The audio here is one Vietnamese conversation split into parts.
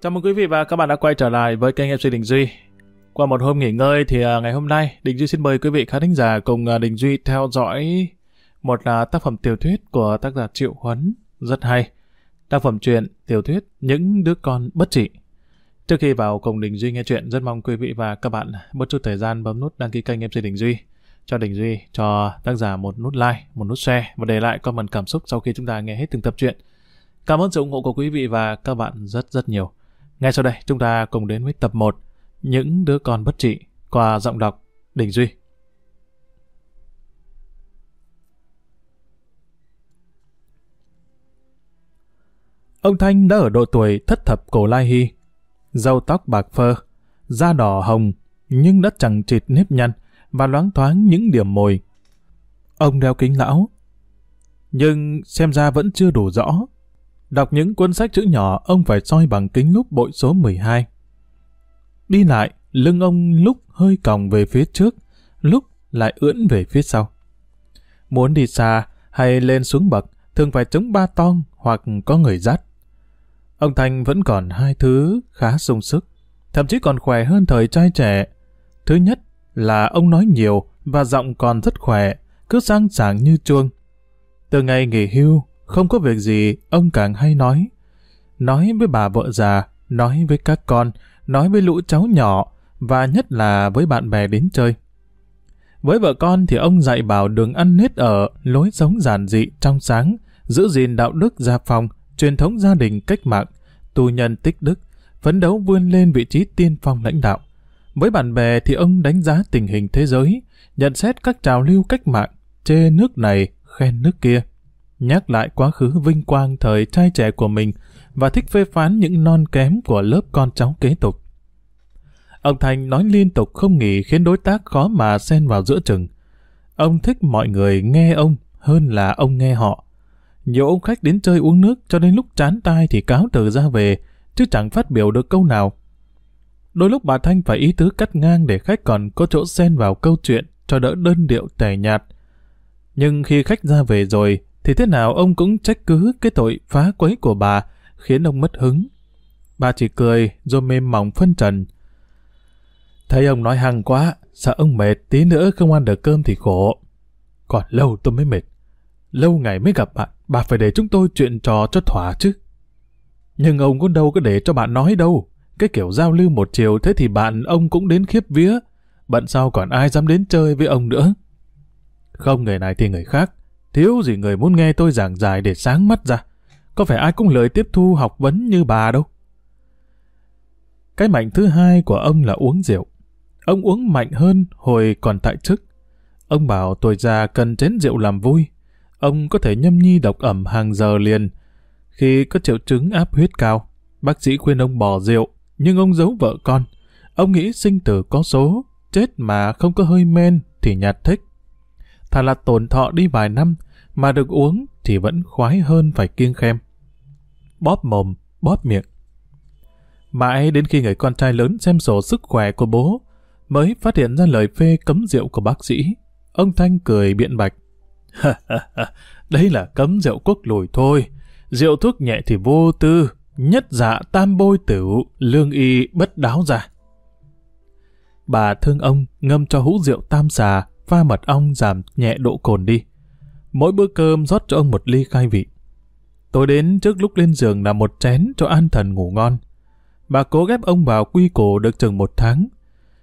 Chào mừng quý vị và các bạn đã quay trở lại với kênh MC Đình Duy. Qua một hôm nghỉ ngơi thì à, ngày hôm nay Đình Duy xin mời quý vị khán thính giả cùng à, Đình Duy theo dõi một à, tác phẩm tiểu thuyết của tác giả Triệu Huấn rất hay. Tác phẩm truyện tiểu thuyết Những đứa con bất trị. Trước khi vào cùng Đình Duy nghe chuyện, rất mong quý vị và các bạn bớt chút thời gian bấm nút đăng ký kênh MC Đình Duy cho Đình Duy, cho tác giả một nút like, một nút share và để lại comment cảm xúc sau khi chúng ta nghe hết từng tập truyện. Cảm ơn sự ủng hộ của quý vị và các bạn rất rất nhiều. Ngay sau đây, chúng ta cùng đến với tập 1 Những đứa con bất trị qua giọng đọc Đình Duy. Ông Thanh đã ở độ tuổi thất thập cổ lai hy. Râu tóc bạc phơ, da đỏ hồng, nhưng đã chẳng chịt nếp nhăn và loáng thoáng những điểm mồi. Ông đeo kính lão, nhưng xem ra vẫn chưa đủ rõ. Đọc những cuốn sách chữ nhỏ, ông phải soi bằng kính lúp bội số 12. Đi lại, lưng ông lúc hơi còng về phía trước, lúc lại ưỡn về phía sau. Muốn đi xa hay lên xuống bậc, thường phải chống ba tong hoặc có người dắt. Ông Thành vẫn còn hai thứ khá sung sức, thậm chí còn khỏe hơn thời trai trẻ. Thứ nhất là ông nói nhiều và giọng còn rất khỏe, cứ sang sảng như chuông. Từ ngày nghỉ hưu, không có việc gì, ông càng hay nói. Nói với bà vợ già, nói với các con, nói với lũ cháu nhỏ, và nhất là với bạn bè đến chơi. Với vợ con thì ông dạy bảo đường ăn nết ở, lối sống giản dị, trong sáng, giữ gìn đạo đức gia phong, truyền thống gia đình cách mạng, tù nhân tích đức, phấn đấu vươn lên vị trí tiên phong lãnh đạo. Với bạn bè thì ông đánh giá tình hình thế giới, nhận xét các trào lưu cách mạng, chê nước này, khen nước kia nhắc lại quá khứ vinh quang thời trai trẻ của mình và thích phê phán những non kém của lớp con cháu kế tục. Ông Thành nói liên tục không nghỉ khiến đối tác khó mà xen vào giữa chừng. Ông thích mọi người nghe ông hơn là ông nghe họ. Nhiều ông khách đến chơi uống nước cho đến lúc chán tai thì cáo từ ra về, chứ chẳng phát biểu được câu nào. Đôi lúc bà Thanh phải ý tứ cắt ngang để khách còn có chỗ xen vào câu chuyện cho đỡ đơn điệu tẻ nhạt. Nhưng khi khách ra về rồi, thì thế nào ông cũng trách cứ cái tội phá quấy của bà, khiến ông mất hứng. Bà chỉ cười, rồi mềm mỏng phân trần. Thấy ông nói hăng quá, sợ ông mệt, tí nữa không ăn được cơm thì khổ. Còn lâu tôi mới mệt. Lâu ngày mới gặp bạn, bà phải để chúng tôi chuyện trò cho thỏa chứ. Nhưng ông cũng đâu có để cho bạn nói đâu. Cái kiểu giao lưu một chiều thế thì bạn ông cũng đến khiếp vía. Bận sau còn ai dám đến chơi với ông nữa. Không người này thì người khác. Thiếu gì người muốn nghe tôi giảng dài để sáng mắt ra. Có phải ai cũng lời tiếp thu học vấn như bà đâu. Cái mạnh thứ hai của ông là uống rượu. Ông uống mạnh hơn hồi còn tại chức. Ông bảo tuổi già cần chén rượu làm vui. Ông có thể nhâm nhi độc ẩm hàng giờ liền. Khi có triệu chứng áp huyết cao, bác sĩ khuyên ông bỏ rượu, nhưng ông giấu vợ con. Ông nghĩ sinh tử có số, chết mà không có hơi men thì nhạt thích. Thà là tổn thọ đi vài năm, mà được uống thì vẫn khoái hơn phải kiêng khem. Bóp mồm, bóp miệng. Mãi đến khi người con trai lớn xem sổ sức khỏe của bố, mới phát hiện ra lời phê cấm rượu của bác sĩ. Ông Thanh cười biện bạch. Đây là cấm rượu quốc lùi thôi. Rượu thuốc nhẹ thì vô tư, nhất dạ tam bôi tử, lương y bất đáo ra. Bà thương ông ngâm cho hũ rượu tam xà, pha mật ong giảm nhẹ độ cồn đi. Mỗi bữa cơm rót cho ông một ly khai vị. Tối đến trước lúc lên giường là một chén cho an thần ngủ ngon. Bà cố ghép ông vào quy cổ được chừng một tháng.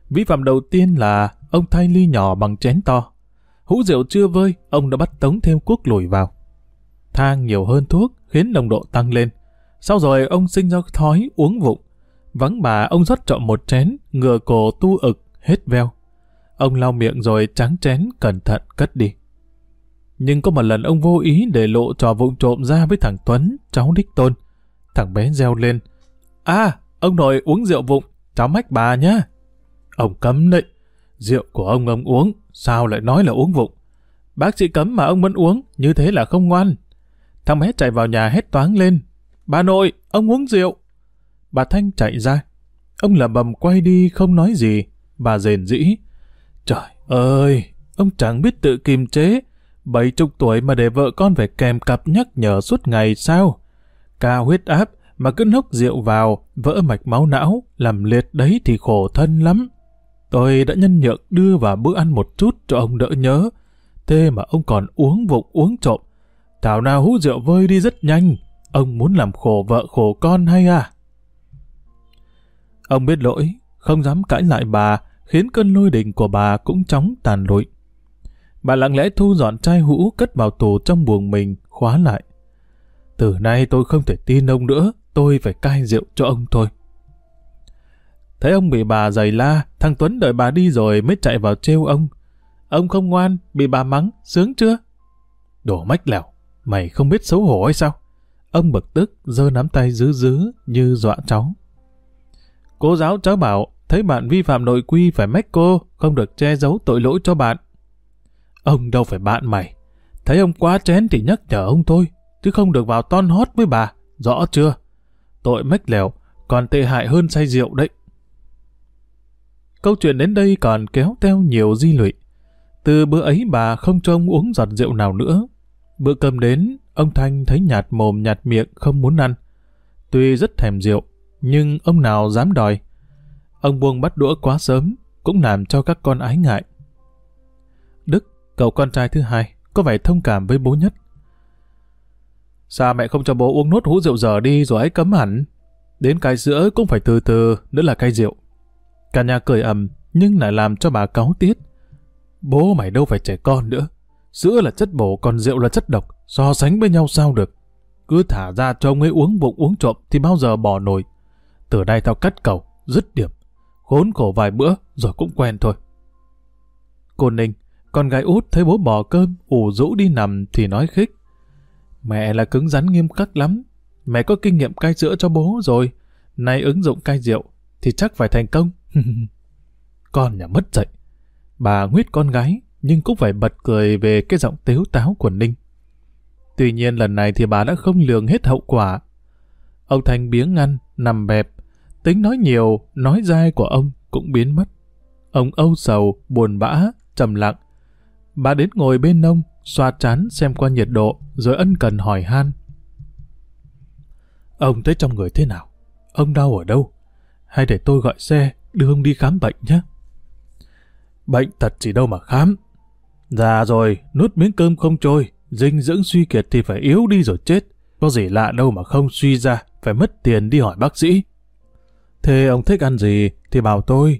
Vi phạm đầu tiên là ông thay ly nhỏ bằng chén to. Hũ rượu chưa vơi, ông đã bắt tống thêm cuốc lùi vào. Thang nhiều hơn thuốc khiến nồng độ tăng lên. Sau rồi ông sinh ra thói uống vụng. Vắng bà ông rót trọ một chén, ngừa cổ tu ực, hết veo. Ông lau miệng rồi trắng chén cẩn thận cất đi. Nhưng có một lần ông vô ý để lộ trò vụng trộm ra với thằng Tuấn, cháu đích tôn. Thằng bé reo lên. À, ông nội uống rượu vụng, cháu mách bà nhá. Ông cấm đấy. Rượu của ông ông uống, sao lại nói là uống vụng? Bác sĩ cấm mà ông vẫn uống, như thế là không ngoan. Thằng bé chạy vào nhà hét toáng lên. Bà nội, ông uống rượu. Bà Thanh chạy ra. Ông lầm bầm quay đi không nói gì. Bà rền rĩ. Trời ơi, ông chẳng biết tự kiềm chế. Bảy chục tuổi mà để vợ con phải kèm cặp nhắc nhở suốt ngày sao? Cao huyết áp, mà cứ nốc rượu vào, vỡ mạch máu não, làm liệt đấy thì khổ thân lắm. Tôi đã nhân nhượng đưa vào bữa ăn một chút cho ông đỡ nhớ. Thế mà ông còn uống vụng uống trộm. Thảo nào hút rượu vơi đi rất nhanh. Ông muốn làm khổ vợ khổ con hay à? Ông biết lỗi, không dám cãi lại bà, khiến cơn lôi đình của bà cũng chóng tàn lụi. Bà lặng lẽ thu dọn chai hũ cất vào tủ trong buồng mình, khóa lại. Từ nay tôi không thể tin ông nữa, tôi phải cai rượu cho ông thôi. Thấy ông bị bà giày la, thằng Tuấn đợi bà đi rồi mới chạy vào trêu ông. Ông không ngoan, bị bà mắng, sướng chưa? Đổ mách lẻo, mày không biết xấu hổ hay sao? Ông bực tức, giơ nắm tay dứ dứ như dọa cháu. Cô giáo cháu bảo, thấy bạn vi phạm nội quy phải mách cô, không được che giấu tội lỗi cho bạn. Ông đâu phải bạn mày. Thấy ông quá chén thì nhắc nhở ông thôi, chứ không được vào ton hót với bà, rõ chưa? Tội mách lèo, còn tệ hại hơn say rượu đấy. Câu chuyện đến đây còn kéo theo nhiều di lụy. Từ bữa ấy bà không cho ông uống giọt rượu nào nữa. Bữa cơm đến, ông Thanh thấy nhạt mồm nhạt miệng không muốn ăn. Tuy rất thèm rượu, nhưng ông nào dám đòi. Ông buông bắt đũa quá sớm, cũng làm cho các con ái ngại. Đức, cậu con trai thứ hai, có vẻ thông cảm với bố nhất. Sao mẹ không cho bố uống nốt hũ rượu giờ đi rồi ấy cấm hẳn? Đến cái sữa cũng phải từ từ, nữa là cay rượu. Cả nhà cười ầm, nhưng lại làm cho bà cáu tiết. Bố mày đâu phải trẻ con nữa. Sữa là chất bổ, còn rượu là chất độc. So sánh với nhau sao được? Cứ thả ra cho ông ấy uống bụng uống trộm thì bao giờ bỏ nổi. Từ đây tao cắt cầu, dứt điểm. Khốn khổ vài bữa rồi cũng quen thôi. Cô Ninh, con gái út thấy bố bỏ cơm, ủ rũ đi nằm thì nói khích. Mẹ là cứng rắn nghiêm khắc lắm. Mẹ có kinh nghiệm cai sữa cho bố rồi. Nay ứng dụng cai rượu thì chắc phải thành công. con nhà mất dậy. Bà nguyết con gái nhưng cũng phải bật cười về cái giọng tếu táo của Ninh. Tuy nhiên lần này thì bà đã không lường hết hậu quả. Ông Thành biếng ngăn, nằm bẹp. Tính nói nhiều, nói dai của ông cũng biến mất. Ông âu sầu, buồn bã, trầm lặng. Bà đến ngồi bên ông, xoa chán xem qua nhiệt độ, rồi ân cần hỏi han. Ông thấy trong người thế nào? Ông đau ở đâu? Hay để tôi gọi xe, đưa ông đi khám bệnh nhé? Bệnh tật chỉ đâu mà khám. Già rồi, nuốt miếng cơm không trôi, dinh dưỡng suy kiệt thì phải yếu đi rồi chết. Có gì lạ đâu mà không suy ra, phải mất tiền đi hỏi bác sĩ. Thế ông thích ăn gì thì bảo tôi.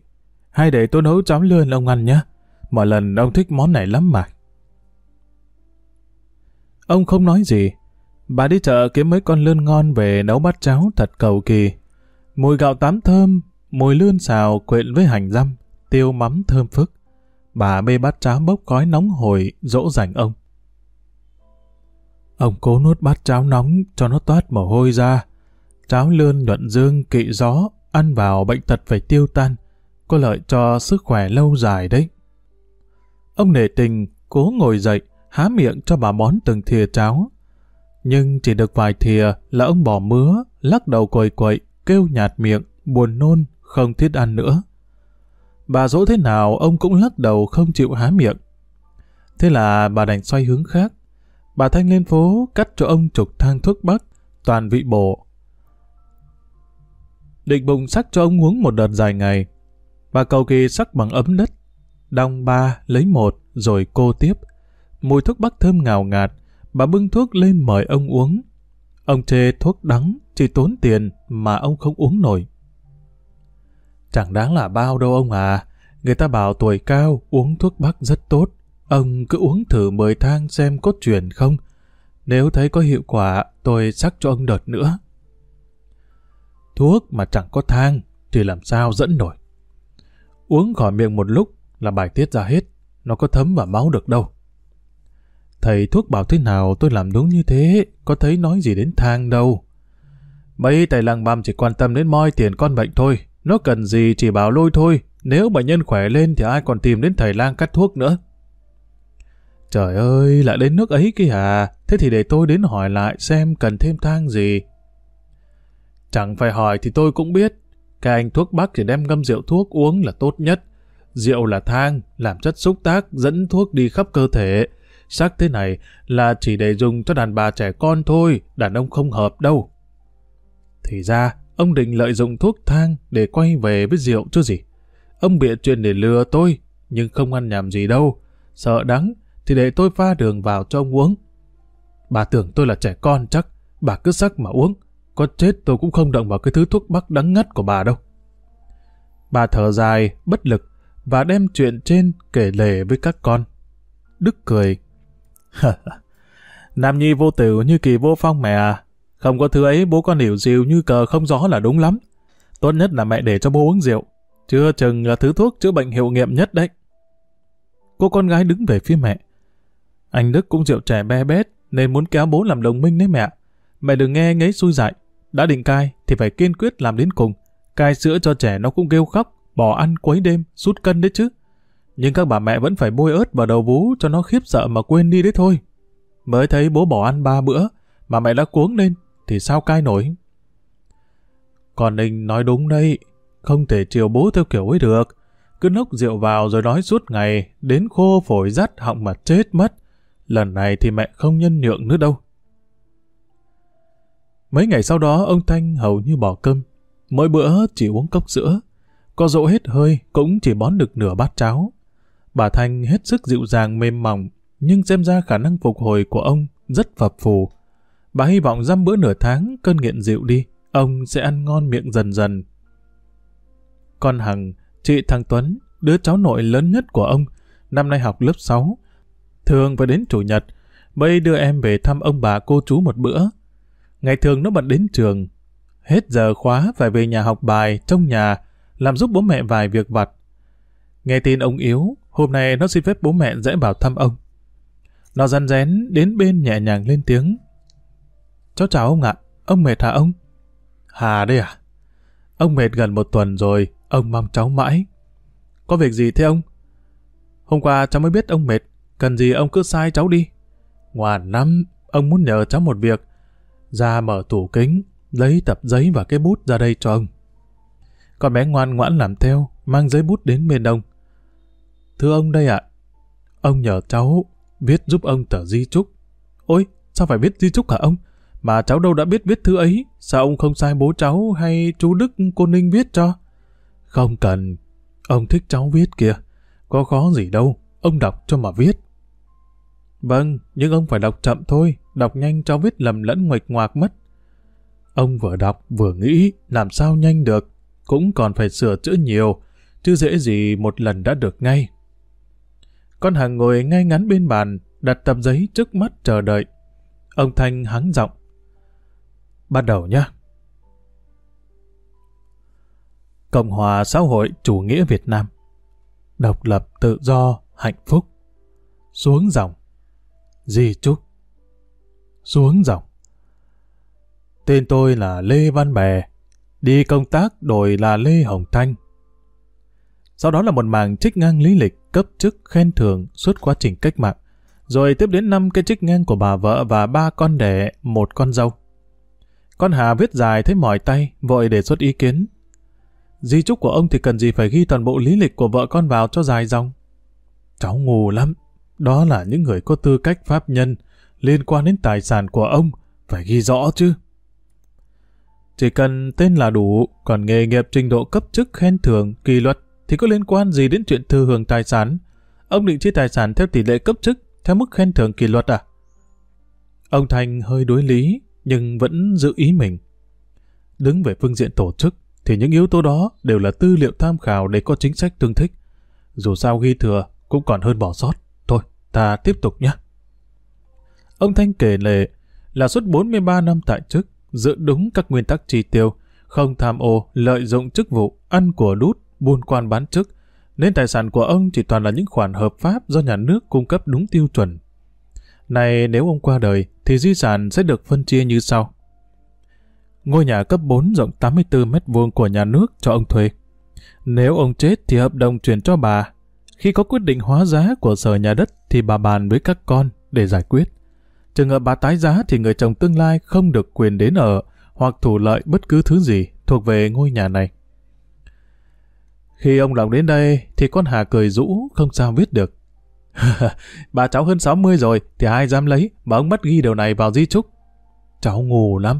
Hay để tôi nấu cháo lươn ông ăn nhé. Mọi lần ông thích món này lắm mà. Ông không nói gì. Bà đi chợ kiếm mấy con lươn ngon về nấu bát cháo thật cầu kỳ. Mùi gạo tám thơm, mùi lươn xào quyện với hành răm, tiêu mắm thơm phức. Bà bê bát cháo bốc khói nóng hồi dỗ dành ông. Ông cố nuốt bát cháo nóng cho nó toát mồ hôi ra. Cháo lươn nhuận dương kỵ gió, ăn vào bệnh tật phải tiêu tan, có lợi cho sức khỏe lâu dài đấy. Ông nể tình, cố ngồi dậy, há miệng cho bà bón từng thìa cháo. Nhưng chỉ được vài thìa là ông bỏ mứa, lắc đầu quầy quậy, kêu nhạt miệng, buồn nôn, không thiết ăn nữa. Bà dỗ thế nào ông cũng lắc đầu không chịu há miệng. Thế là bà đành xoay hướng khác. Bà Thanh lên phố cắt cho ông chục thang thuốc bắc, toàn vị bổ. Định bụng sắc cho ông uống một đợt dài ngày. Bà cầu kỳ sắc bằng ấm đất. Đong ba, lấy một, rồi cô tiếp. Mùi thuốc bắc thơm ngào ngạt, bà bưng thuốc lên mời ông uống. Ông chê thuốc đắng, chỉ tốn tiền mà ông không uống nổi. Chẳng đáng là bao đâu ông à. Người ta bảo tuổi cao uống thuốc bắc rất tốt. Ông cứ uống thử 10 thang xem có truyền không. Nếu thấy có hiệu quả, tôi sắc cho ông đợt nữa. Thuốc mà chẳng có thang thì làm sao dẫn nổi. Uống khỏi miệng một lúc là bài tiết ra hết. Nó có thấm vào máu được đâu. Thầy thuốc bảo thế nào tôi làm đúng như thế, có thấy nói gì đến thang đâu. Mấy tài làng băm chỉ quan tâm đến moi tiền con bệnh thôi, nó cần gì chỉ bảo lôi thôi, nếu bệnh nhân khỏe lên thì ai còn tìm đến thầy lang cắt thuốc nữa. Trời ơi, lại đến nước ấy kia à, thế thì để tôi đến hỏi lại xem cần thêm thang gì. Chẳng phải hỏi thì tôi cũng biết, cái anh thuốc bắc chỉ đem ngâm rượu thuốc uống là tốt nhất. Rượu là thang, làm chất xúc tác, dẫn thuốc đi khắp cơ thể. Sắc thế này là chỉ để dùng cho đàn bà trẻ con thôi, đàn ông không hợp đâu. Thì ra, ông định lợi dụng thuốc thang để quay về với rượu chứ gì. Ông bịa chuyện để lừa tôi, nhưng không ăn nhầm gì đâu. Sợ đắng, thì để tôi pha đường vào cho ông uống. Bà tưởng tôi là trẻ con chắc, bà cứ sắc mà uống. Có chết tôi cũng không động vào cái thứ thuốc bắc đắng ngắt của bà đâu. Bà thở dài, bất lực, và đem chuyện trên kể lể với các con. Đức cười. Nam Nhi vô tử như kỳ vô phong mẹ à. Không có thứ ấy bố con hiểu rượu như cờ không gió là đúng lắm. Tốt nhất là mẹ để cho bố uống rượu. Chưa chừng là thứ thuốc chữa bệnh hiệu nghiệm nhất đấy. Cô con gái đứng về phía mẹ. Anh Đức cũng rượu trẻ be bét nên muốn kéo bố làm đồng minh đấy mẹ. Mẹ đừng nghe ngấy xui dại. Đã định cai thì phải kiên quyết làm đến cùng. Cai sữa cho trẻ nó cũng kêu khóc, bỏ ăn quấy đêm, sút cân đấy chứ. Nhưng các bà mẹ vẫn phải bôi ớt vào đầu vú cho nó khiếp sợ mà quên đi đấy thôi. Mới thấy bố bỏ ăn ba bữa, mà mẹ đã cuống lên, thì sao cai nổi? Còn Ninh nói đúng đây, không thể chiều bố theo kiểu ấy được. Cứ nốc rượu vào rồi nói suốt ngày, đến khô phổi rắt họng mà chết mất. Lần này thì mẹ không nhân nhượng nữa đâu. Mấy ngày sau đó ông Thanh hầu như bỏ cơm. Mỗi bữa chỉ uống cốc sữa. Có dỗ hết hơi cũng chỉ bón được nửa bát cháo. Bà Thanh hết sức dịu dàng mềm mỏng, nhưng xem ra khả năng phục hồi của ông rất phập phù. Bà hy vọng dăm bữa nửa tháng cơn nghiện rượu đi, ông sẽ ăn ngon miệng dần dần. Con Hằng, chị thằng Tuấn, đứa cháu nội lớn nhất của ông, năm nay học lớp 6. Thường phải đến chủ nhật, bây đưa em về thăm ông bà cô chú một bữa. Ngày thường nó bận đến trường. Hết giờ khóa phải về nhà học bài, trong nhà, làm giúp bố mẹ vài việc vặt. Nghe tin ông yếu, hôm nay nó xin phép bố mẹ dễ vào thăm ông. Nó răn rén đến bên nhẹ nhàng lên tiếng. Cháu chào ông ạ, ông mệt hả ông? Hà đây à? Ông mệt gần một tuần rồi, ông mong cháu mãi. Có việc gì thế ông? Hôm qua cháu mới biết ông mệt, cần gì ông cứ sai cháu đi. Ngoan lắm, ông muốn nhờ cháu một việc. Ra mở tủ kính, lấy tập giấy và cái bút ra đây cho ông. Con bé ngoan ngoãn làm theo, mang giấy bút đến bên ông. Thưa ông đây ạ, ông nhờ cháu viết giúp ông tờ di trúc. Ôi, sao phải viết di trúc hả ông? Mà cháu đâu đã biết viết thư ấy, sao ông không sai bố cháu hay chú Đức cô Ninh viết cho? Không cần, ông thích cháu viết kìa, có khó gì đâu, ông đọc cho mà viết. Vâng, nhưng ông phải đọc chậm thôi, đọc nhanh cho viết lầm lẫn nguệch ngoạc mất. Ông vừa đọc vừa nghĩ làm sao nhanh được, cũng còn phải sửa chữa nhiều, chứ dễ gì một lần đã được ngay. Con hàng ngồi ngay ngắn bên bàn, đặt tập giấy trước mắt chờ đợi. Ông Thanh hắng giọng. Bắt đầu nhé. Cộng hòa xã hội chủ nghĩa Việt Nam. Độc lập tự do, hạnh phúc. Xuống dòng. Di trúc. Xuống dòng. Tên tôi là Lê Văn Bè. Đi công tác đổi là Lê Hồng Thanh. Sau đó là một màng trích ngang lý lịch, cấp chức, khen thưởng suốt quá trình cách mạng. Rồi tiếp đến năm cái trích ngang của bà vợ và ba con đẻ, một con dâu. Con Hà viết dài thấy mỏi tay, vội đề xuất ý kiến. Di chúc của ông thì cần gì phải ghi toàn bộ lý lịch của vợ con vào cho dài dòng. Cháu ngu lắm. Đó là những người có tư cách pháp nhân liên quan đến tài sản của ông, phải ghi rõ chứ. Chỉ cần tên là đủ, còn nghề nghiệp trình độ cấp chức khen thưởng, kỳ luật thì có liên quan gì đến chuyện thừa hưởng tài sản? Ông định chia tài sản theo tỷ lệ cấp chức, theo mức khen thưởng kỷ luật à? Ông Thành hơi đối lý, nhưng vẫn giữ ý mình. Đứng về phương diện tổ chức, thì những yếu tố đó đều là tư liệu tham khảo để có chính sách tương thích. Dù sao ghi thừa, cũng còn hơn bỏ sót. Thôi, ta tiếp tục nhé. Ông Thanh kể lệ là suốt 43 năm tại chức, giữ đúng các nguyên tắc chi tiêu, không tham ô, lợi dụng chức vụ, ăn của đút, buôn quan bán chức, nên tài sản của ông chỉ toàn là những khoản hợp pháp do nhà nước cung cấp đúng tiêu chuẩn. Này nếu ông qua đời, thì di sản sẽ được phân chia như sau. Ngôi nhà cấp 4 rộng 84 mét vuông của nhà nước cho ông thuê. Nếu ông chết thì hợp đồng chuyển cho bà. Khi có quyết định hóa giá của sở nhà đất thì bà bàn với các con để giải quyết. Trường hợp bà tái giá thì người chồng tương lai không được quyền đến ở hoặc thủ lợi bất cứ thứ gì thuộc về ngôi nhà này. Khi ông Lòng đến đây thì con Hà cười rũ không sao viết được. bà cháu hơn 60 rồi thì ai dám lấy mà ông bắt ghi điều này vào di trúc. Cháu ngủ lắm.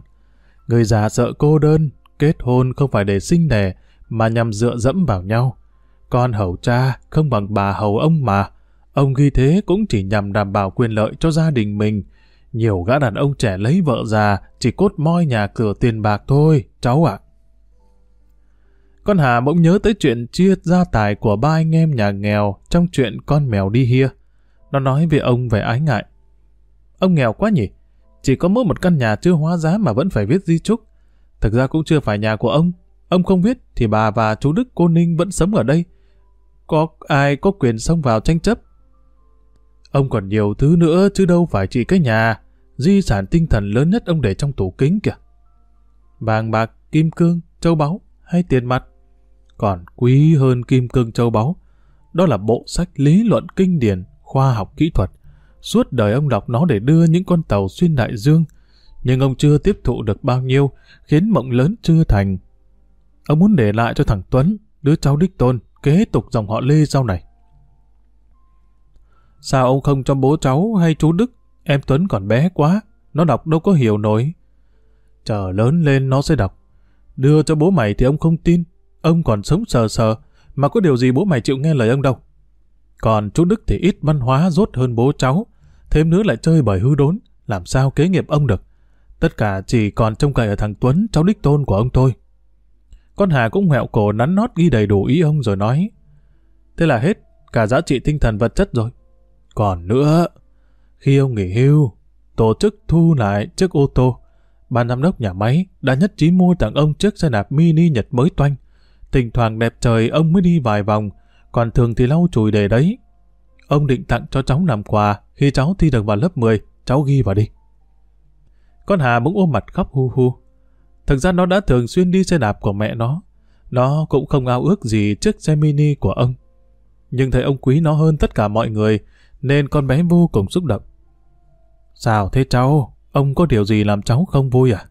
Người già sợ cô đơn, kết hôn không phải để sinh đẻ, mà nhằm dựa dẫm vào nhau. Con hầu cha không bằng bà hầu ông mà. Ông ghi thế cũng chỉ nhằm đảm bảo quyền lợi cho gia đình mình. Nhiều gã đàn ông trẻ lấy vợ già chỉ cốt moi nhà cửa tiền bạc thôi, cháu ạ. Con Hà bỗng nhớ tới chuyện chia gia tài của ba anh em nhà nghèo trong chuyện con mèo đi hia. Nó nói về ông về ái ngại. Ông nghèo quá nhỉ? Chỉ có mỗi một căn nhà chưa hóa giá mà vẫn phải viết di chúc. Thực ra cũng chưa phải nhà của ông. Ông không viết thì bà và chú Đức cô Ninh vẫn sống ở đây. Có ai có quyền xông vào tranh chấp? Ông còn nhiều thứ nữa chứ đâu phải chỉ cái nhà. Di sản tinh thần lớn nhất ông để trong tủ kính kìa. Vàng bạc, kim cương, châu báu hay tiền mặt còn quý hơn kim cương châu báu. Đó là bộ sách lý luận kinh điển, khoa học kỹ thuật. Suốt đời ông đọc nó để đưa những con tàu xuyên đại dương, nhưng ông chưa tiếp thụ được bao nhiêu, khiến mộng lớn chưa thành. Ông muốn để lại cho thằng Tuấn, đứa cháu đích tôn, kế tục dòng họ Lê sau này. Sao ông không cho bố cháu hay chú Đức, em Tuấn còn bé quá, nó đọc đâu có hiểu nổi. Chờ lớn lên nó sẽ đọc. Đưa cho bố mày thì ông không tin, Ông còn sống sờ sờ, mà có điều gì bố mày chịu nghe lời ông đâu. Còn chú Đức thì ít văn hóa rốt hơn bố cháu, thêm nữa lại chơi bởi hư đốn, làm sao kế nghiệp ông được. Tất cả chỉ còn trông cậy ở thằng Tuấn, cháu đích tôn của ông thôi. Con Hà cũng hẹo cổ nắn nót ghi đầy đủ ý ông rồi nói. Thế là hết, cả giá trị tinh thần vật chất rồi. Còn nữa, khi ông nghỉ hưu, tổ chức thu lại chiếc ô tô, ban giám đốc nhà máy đã nhất trí mua tặng ông chiếc xe đạp mini Nhật mới toanh, Thỉnh thoảng đẹp trời ông mới đi vài vòng, còn thường thì lau chùi để đấy. Ông định tặng cho cháu làm quà, khi cháu thi được vào lớp 10, cháu ghi vào đi. Con Hà bỗng ôm mặt khóc hu hu. Thực ra nó đã thường xuyên đi xe đạp của mẹ nó. Nó cũng không ao ước gì chiếc xe mini của ông. Nhưng thấy ông quý nó hơn tất cả mọi người, nên con bé vô cùng xúc động. Sao thế cháu? Ông có điều gì làm cháu không vui à?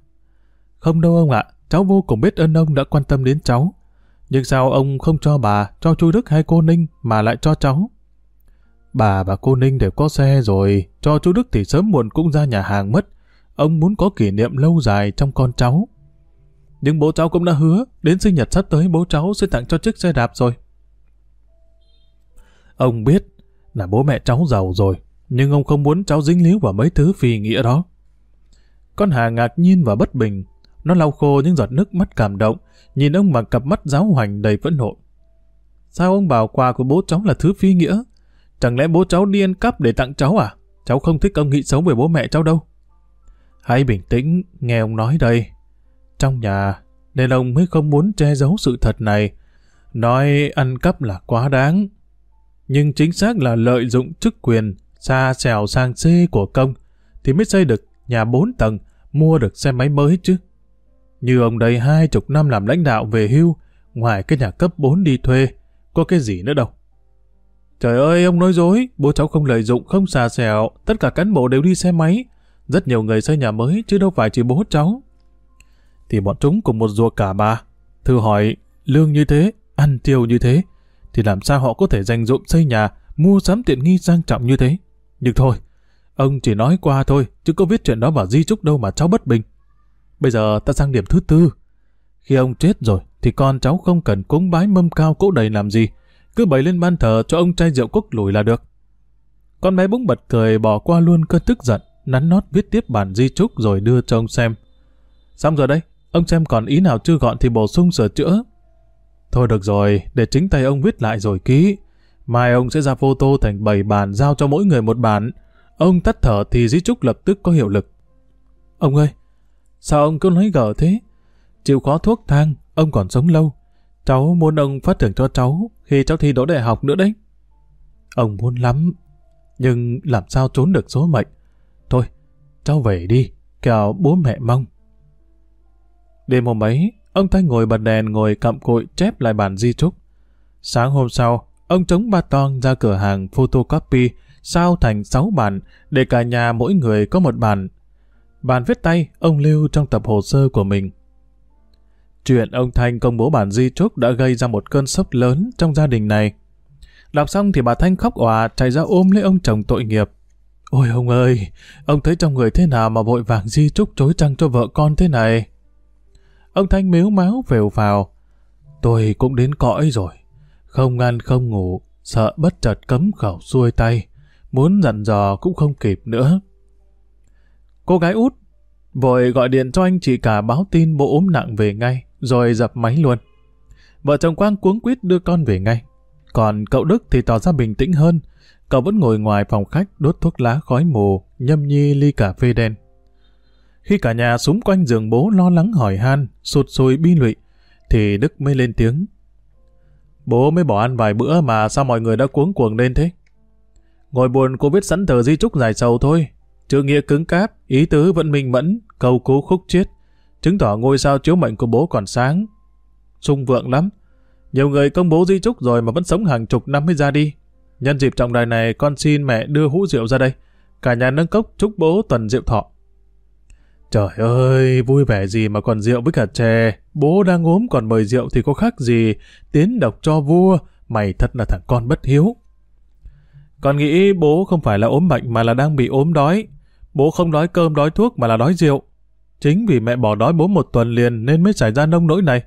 Không đâu ông ạ, cháu vô cùng biết ơn ông đã quan tâm đến cháu. Nhưng sao ông không cho bà, cho chú Đức hay cô Ninh mà lại cho cháu? Bà và cô Ninh đều có xe rồi, cho chú Đức thì sớm muộn cũng ra nhà hàng mất. Ông muốn có kỷ niệm lâu dài trong con cháu. Nhưng bố cháu cũng đã hứa, đến sinh nhật sắp tới bố cháu sẽ tặng cho chiếc xe đạp rồi. Ông biết là bố mẹ cháu giàu rồi, nhưng ông không muốn cháu dính líu vào mấy thứ phi nghĩa đó. Con Hà ngạc nhiên và bất bình, nó lau khô những giọt nước mắt cảm động, nhìn ông bằng cặp mắt giáo hoành đầy phẫn nộ. Sao ông bảo quà của bố cháu là thứ phi nghĩa? Chẳng lẽ bố cháu đi ăn cắp để tặng cháu à? Cháu không thích ông nghĩ xấu về bố mẹ cháu đâu. Hãy bình tĩnh, nghe ông nói đây. Trong nhà, nên ông mới không muốn che giấu sự thật này. Nói ăn cắp là quá đáng. Nhưng chính xác là lợi dụng chức quyền, xa xèo sang xê của công, thì mới xây được nhà bốn tầng, mua được xe máy mới chứ. Như ông đây hai chục năm làm lãnh đạo về hưu, ngoài cái nhà cấp 4 đi thuê, có cái gì nữa đâu. Trời ơi, ông nói dối, bố cháu không lợi dụng, không xà xẻo, tất cả cán bộ đều đi xe máy. Rất nhiều người xây nhà mới, chứ đâu phải chỉ bố cháu. Thì bọn chúng cùng một ruột cả bà. Thử hỏi, lương như thế, ăn tiêu như thế, thì làm sao họ có thể dành dụng xây nhà, mua sắm tiện nghi sang trọng như thế? Nhưng thôi, ông chỉ nói qua thôi, chứ có viết chuyện đó vào di trúc đâu mà cháu bất bình. Bây giờ ta sang điểm thứ tư. Khi ông chết rồi, thì con cháu không cần cúng bái mâm cao cỗ đầy làm gì. Cứ bày lên ban thờ cho ông chai rượu cốc lùi là được. Con bé bỗng bật cười bỏ qua luôn cơn tức giận, nắn nót viết tiếp bản di trúc rồi đưa cho ông xem. Xong rồi đây, ông xem còn ý nào chưa gọn thì bổ sung sửa chữa. Thôi được rồi, để chính tay ông viết lại rồi ký. Mai ông sẽ ra photo thành 7 bản giao cho mỗi người một bản. Ông tắt thở thì di trúc lập tức có hiệu lực. Ông ơi, Sao ông cứ nói gở thế? Chịu khó thuốc thang, ông còn sống lâu. Cháu muốn ông phát thưởng cho cháu khi cháu thi đỗ đại học nữa đấy. Ông muốn lắm, nhưng làm sao trốn được số mệnh. Thôi, cháu về đi, kẻo bố mẹ mong. Đêm hôm ấy, ông Thanh ngồi bật đèn ngồi cặm cụi chép lại bản di trúc. Sáng hôm sau, ông chống ba ton ra cửa hàng photocopy sao thành 6 bản để cả nhà mỗi người có một bản Bản viết tay, ông lưu trong tập hồ sơ của mình. Chuyện ông Thanh công bố bản di trúc đã gây ra một cơn sốc lớn trong gia đình này. Đọc xong thì bà Thanh khóc òa chạy ra ôm lấy ông chồng tội nghiệp. Ôi ông ơi, ông thấy trong người thế nào mà vội vàng di trúc chối trăng cho vợ con thế này? Ông Thanh mếu máu vèo vào. Tôi cũng đến cõi rồi. Không ăn không ngủ, sợ bất chợt cấm khẩu xuôi tay. Muốn dặn dò cũng không kịp nữa. Cô gái út vội gọi điện cho anh chị cả báo tin bố ốm nặng về ngay, rồi dập máy luôn. Vợ chồng Quang cuống quýt đưa con về ngay. Còn cậu Đức thì tỏ ra bình tĩnh hơn. Cậu vẫn ngồi ngoài phòng khách đốt thuốc lá khói mù, nhâm nhi ly cà phê đen. Khi cả nhà súng quanh giường bố lo lắng hỏi han, sụt sùi bi lụy, thì Đức mới lên tiếng. Bố mới bỏ ăn vài bữa mà sao mọi người đã cuống cuồng lên thế? Ngồi buồn cô viết sẵn tờ di trúc dài sầu thôi. Chữ nghĩa cứng cáp, ý tứ vẫn minh mẫn, câu cú khúc chiết. Chứng tỏ ngôi sao chiếu mệnh của bố còn sáng. sung vượng lắm. Nhiều người công bố di trúc rồi mà vẫn sống hàng chục năm mới ra đi. Nhân dịp trọng đại này con xin mẹ đưa hũ rượu ra đây. Cả nhà nâng cốc chúc bố tuần rượu thọ. Trời ơi, vui vẻ gì mà còn rượu với cả chè. Bố đang ốm còn mời rượu thì có khác gì. Tiến độc cho vua. Mày thật là thằng con bất hiếu. Con nghĩ bố không phải là ốm bệnh mà là đang bị ốm đói. Bố không đói cơm đói thuốc mà là đói rượu. Chính vì mẹ bỏ đói bố một tuần liền nên mới xảy ra nông nỗi này.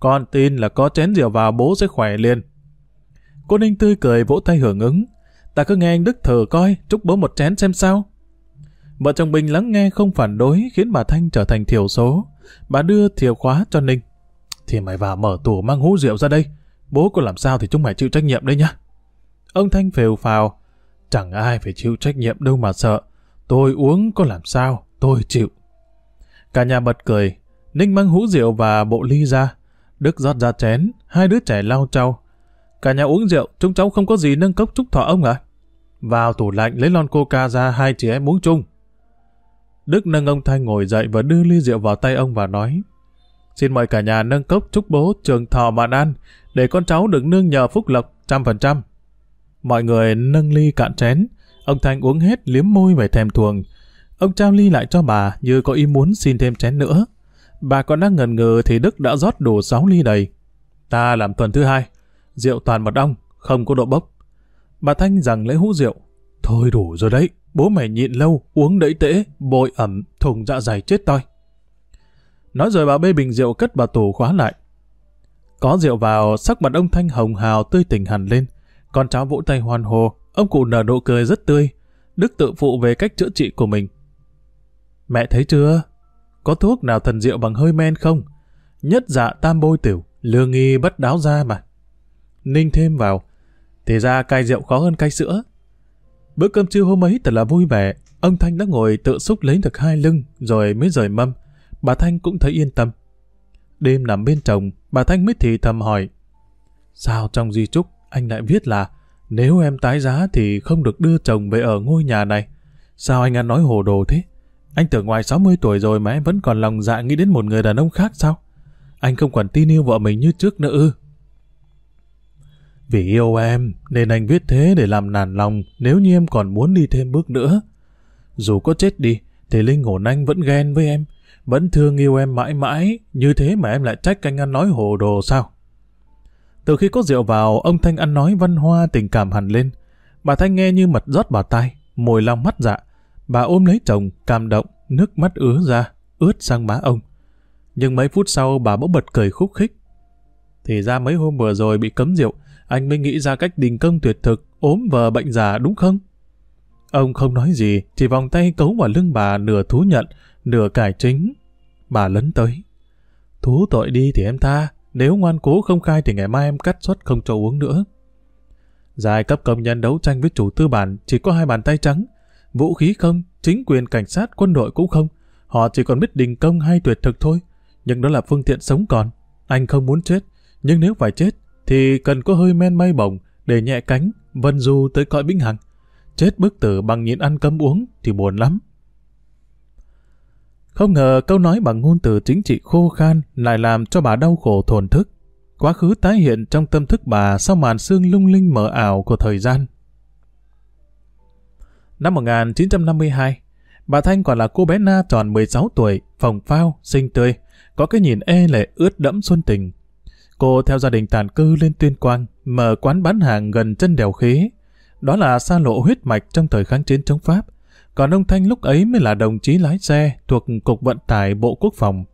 Con tin là có chén rượu vào bố sẽ khỏe liền. Cô Ninh tươi cười vỗ tay hưởng ứng. Ta cứ nghe anh Đức thử coi, chúc bố một chén xem sao. Vợ chồng Bình lắng nghe không phản đối khiến bà Thanh trở thành thiểu số. Bà đưa thìa khóa cho Ninh. Thì mày vào mở tủ mang hũ rượu ra đây. Bố có làm sao thì chúng mày chịu trách nhiệm đấy nhá. Ông Thanh phều phào. Chẳng ai phải chịu trách nhiệm đâu mà sợ. Tôi uống có làm sao, tôi chịu. Cả nhà bật cười. Ninh mang hũ rượu và bộ ly ra. Đức rót ra chén, hai đứa trẻ lau trao. Cả nhà uống rượu, chúng cháu không có gì nâng cốc chúc thọ ông à? Vào tủ lạnh lấy lon coca ra hai chị em uống chung. Đức nâng ông Thanh ngồi dậy và đưa ly rượu vào tay ông và nói Xin mời cả nhà nâng cốc chúc bố trường thọ mạn ăn để con cháu được nương nhờ phúc lộc trăm phần trăm. Mọi người nâng ly cạn chén, ông Thanh uống hết liếm môi vẻ thèm thuồng. Ông trao ly lại cho bà như có ý muốn xin thêm chén nữa. Bà còn đang ngần ngừ thì Đức đã rót đủ 6 ly đầy. Ta làm tuần thứ hai, rượu toàn mật ong, không có độ bốc. Bà Thanh rằng lấy hũ rượu. Thôi đủ rồi đấy, bố mày nhịn lâu, uống đẫy tễ, bội ẩm, thùng dạ dày chết toi. Nói rồi bà bê bình rượu cất vào tủ khóa lại. Có rượu vào, sắc mặt ông Thanh hồng hào tươi tỉnh hẳn lên. Con cháu vỗ tay hoan hô, ông cụ nở nụ cười rất tươi. Đức tự phụ về cách chữa trị của mình. Mẹ thấy chưa? Có thuốc nào thần rượu bằng hơi men không? Nhất dạ tam bôi tiểu, lương nghi bất đáo ra mà. Ninh thêm vào. Thì ra cai rượu khó hơn cai sữa. Bữa cơm trưa hôm ấy thật là vui vẻ. Ông Thanh đã ngồi tự xúc lấy được hai lưng rồi mới rời mâm. Bà Thanh cũng thấy yên tâm. Đêm nằm bên chồng, bà Thanh mới thì thầm hỏi. Sao trong di trúc anh lại viết là nếu em tái giá thì không được đưa chồng về ở ngôi nhà này? Sao anh ăn nói hồ đồ thế? Anh tưởng ngoài 60 tuổi rồi mà em vẫn còn lòng dạ nghĩ đến một người đàn ông khác sao? Anh không còn tin yêu vợ mình như trước nữa ư? Vì yêu em, nên anh viết thế để làm nản lòng nếu như em còn muốn đi thêm bước nữa. Dù có chết đi, thì linh hồn anh vẫn ghen với em, vẫn thương yêu em mãi mãi, như thế mà em lại trách anh ăn nói hồ đồ sao? Từ khi có rượu vào, ông Thanh ăn nói văn hoa tình cảm hẳn lên. Bà Thanh nghe như mật rót vào tai, mồi long mắt dạ. Bà ôm lấy chồng, cảm động, nước mắt ứa ra, ướt sang má ông. Nhưng mấy phút sau bà bỗng bật cười khúc khích. Thì ra mấy hôm vừa rồi bị cấm rượu, anh mới nghĩ ra cách đình công tuyệt thực, ốm vợ bệnh già đúng không? Ông không nói gì, chỉ vòng tay cấu vào lưng bà nửa thú nhận, nửa cải chính. Bà lấn tới. Thú tội đi thì em tha, nếu ngoan cố không khai thì ngày mai em cắt suất không cho uống nữa. Giai cấp công nhân đấu tranh với chủ tư bản chỉ có hai bàn tay trắng. Vũ khí không, chính quyền cảnh sát quân đội cũng không. Họ chỉ còn biết đình công hay tuyệt thực thôi. Nhưng đó là phương tiện sống còn. Anh không muốn chết, nhưng nếu phải chết thì cần có hơi men bay bổng để nhẹ cánh, vân du tới cõi vĩnh hằng. Chết bức tử bằng nhịn ăn cấm uống thì buồn lắm. Không ngờ câu nói bằng ngôn từ chính trị khô khan lại làm cho bà đau khổ thổn thức. Quá khứ tái hiện trong tâm thức bà sau màn xương lung linh mờ ảo của thời gian. Năm 1952, bà Thanh còn là cô bé Na tròn 16 tuổi, phòng phao, xinh tươi, có cái nhìn e lệ ướt đẫm xuân tình. Cô theo gia đình tàn cư lên Tuyên Quang, mở quán bán hàng gần chân đèo khế. Đó là xa lộ huyết mạch trong thời kháng chiến chống Pháp. Còn ông Thanh lúc ấy mới là đồng chí lái xe thuộc Cục Vận tải Bộ Quốc phòng.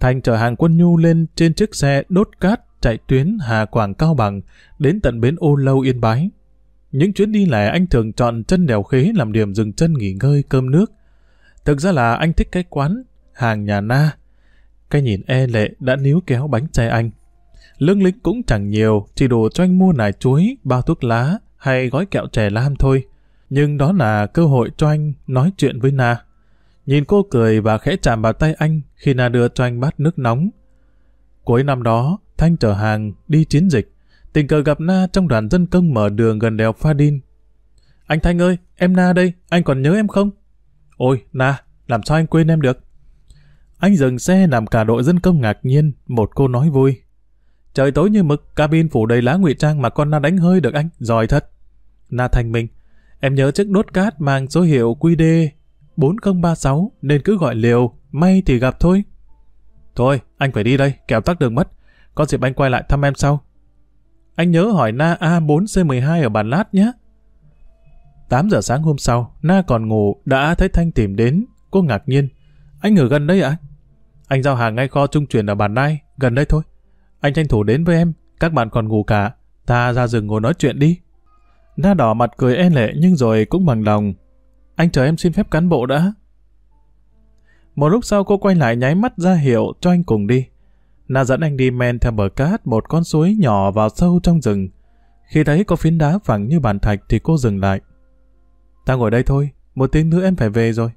Thành chở hàng quân nhu lên trên chiếc xe đốt cát chạy tuyến Hà Quảng Cao Bằng đến tận bến Ô Lâu Yên Bái. Những chuyến đi lẻ anh thường chọn chân đèo khế làm điểm dừng chân nghỉ ngơi cơm nước. Thực ra là anh thích cái quán, hàng nhà na. Cái nhìn e lệ đã níu kéo bánh xe anh. Lương lính cũng chẳng nhiều, chỉ đủ cho anh mua nải chuối, bao thuốc lá hay gói kẹo trẻ lam thôi. Nhưng đó là cơ hội cho anh nói chuyện với Na. Nhìn cô cười và khẽ chạm vào tay anh khi Na đưa cho anh bát nước nóng. Cuối năm đó, Thanh chở hàng đi chiến dịch. Tình cờ gặp Na trong đoàn dân công mở đường gần đèo Pha Đin. Anh Thanh ơi, em Na đây, anh còn nhớ em không? Ôi, Na, làm sao anh quên em được? Anh dừng xe làm cả đội dân công ngạc nhiên, một cô nói vui. Trời tối như mực, cabin phủ đầy lá ngụy trang mà con Na đánh hơi được anh, giỏi thật. Na thành mình, em nhớ chiếc đốt cát mang số hiệu QD 4036 nên cứ gọi liều, may thì gặp thôi. Thôi, anh phải đi đây, kẻo tắc đường mất. Có dịp anh quay lại thăm em sau. Anh nhớ hỏi Na A4C12 ở bàn lát nhé. 8 giờ sáng hôm sau, Na còn ngủ, đã thấy Thanh tìm đến. Cô ngạc nhiên. Anh ở gần đây ạ? Anh giao hàng ngay kho trung chuyển ở bản nai, gần đây thôi. Anh tranh thủ đến với em, các bạn còn ngủ cả. Ta ra rừng ngồi nói chuyện đi. Na đỏ mặt cười e lệ nhưng rồi cũng bằng lòng. Anh chờ em xin phép cán bộ đã. Một lúc sau cô quay lại nháy mắt ra hiệu cho anh cùng đi. Na dẫn anh đi men theo bờ cát một con suối nhỏ vào sâu trong rừng. Khi thấy có phiến đá phẳng như bàn thạch thì cô dừng lại. Ta ngồi đây thôi, một tiếng nữa em phải về rồi.